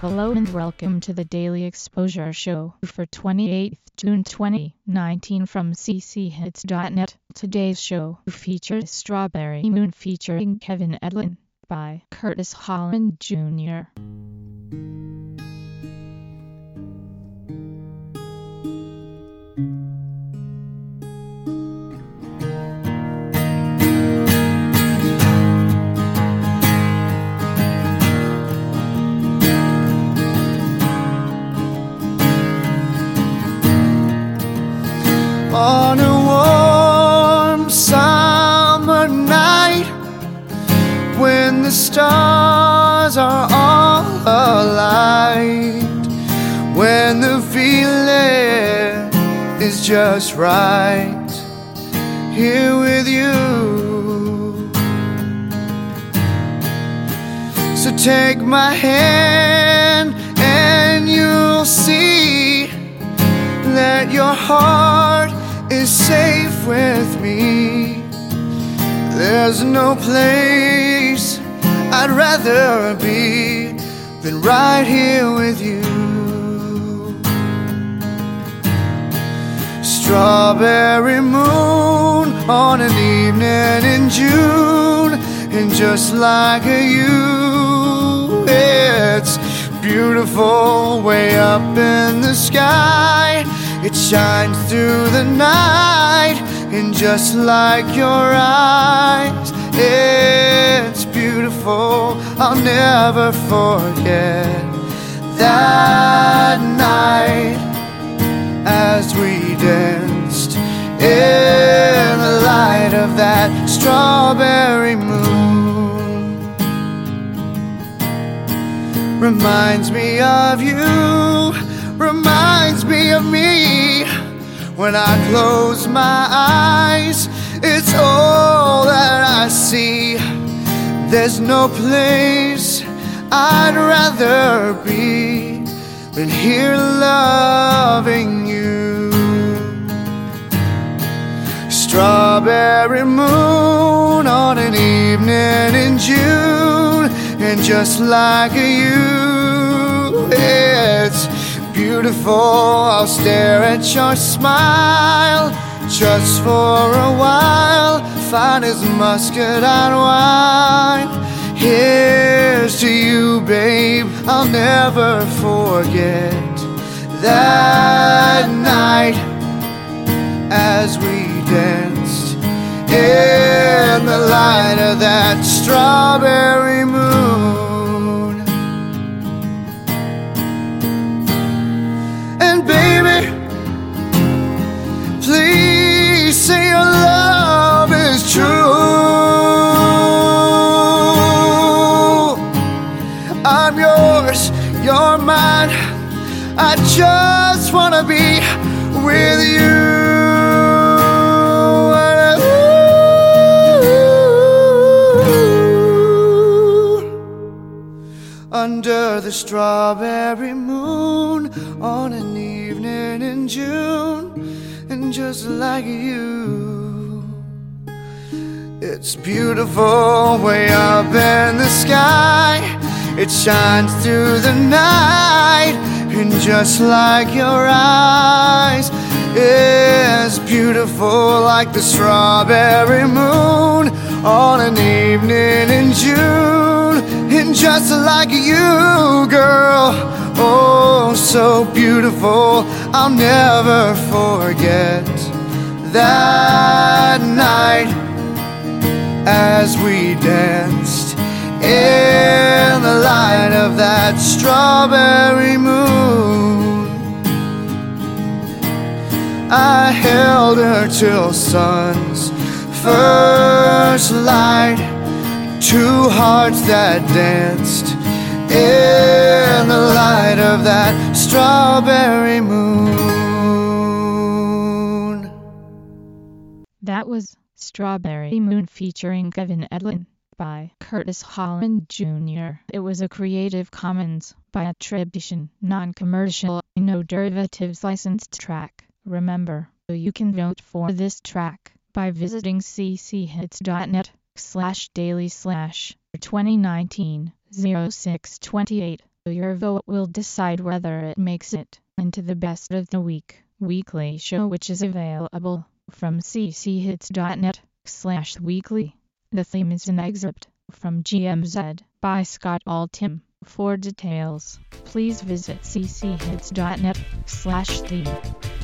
Hello and welcome to the Daily Exposure Show for 28th June 2019 from cchits.net. Today's show features Strawberry Moon featuring Kevin Edlin by Curtis Holland Jr. is just right here with you. So take my hand and you'll see that your heart is safe with me. There's no place I'd rather be than right here with you. Strawberry moon on an evening in June, and just like you, it's beautiful way up in the sky. It shines through the night, and just like your eyes, it's beautiful. I'll never forget that strawberry moon. Reminds me of you reminds me of me when I close my eyes. It's all that I see. There's no place I'd rather be than here loving you. Strawberry moon evening in June, and just like you, it's beautiful. I'll stare at your smile just for a while. Fine as and wine. Here's to you, babe. I'll never forget that night as we danced light of that strawberry moon. And baby, please say your love is true. I'm yours, you're mine. I just wanna be with you. Under the strawberry moon on an evening in June, and just like you, it's beautiful way up in the sky. It shines through the night, and just like your eyes, it's beautiful like the strawberry moon on an evening in June. Just like you, girl, oh, so beautiful, I'll never forget that night as we danced in the light of that strawberry moon. I held her till sun's first light. Two hearts that danced in the light of that strawberry moon. That was Strawberry Moon featuring Kevin Edlin by Curtis Holland Jr. It was a Creative Commons by attribution, non-commercial, no derivatives licensed track. Remember, you can vote for this track by visiting cchits.net slash daily slash 2019 0628. Your vote will decide whether it makes it into the best of the week weekly show which is available from cchits.net slash weekly. The theme is an excerpt from GMZ by Scott Altham. For details, please visit cchits.net slash theme.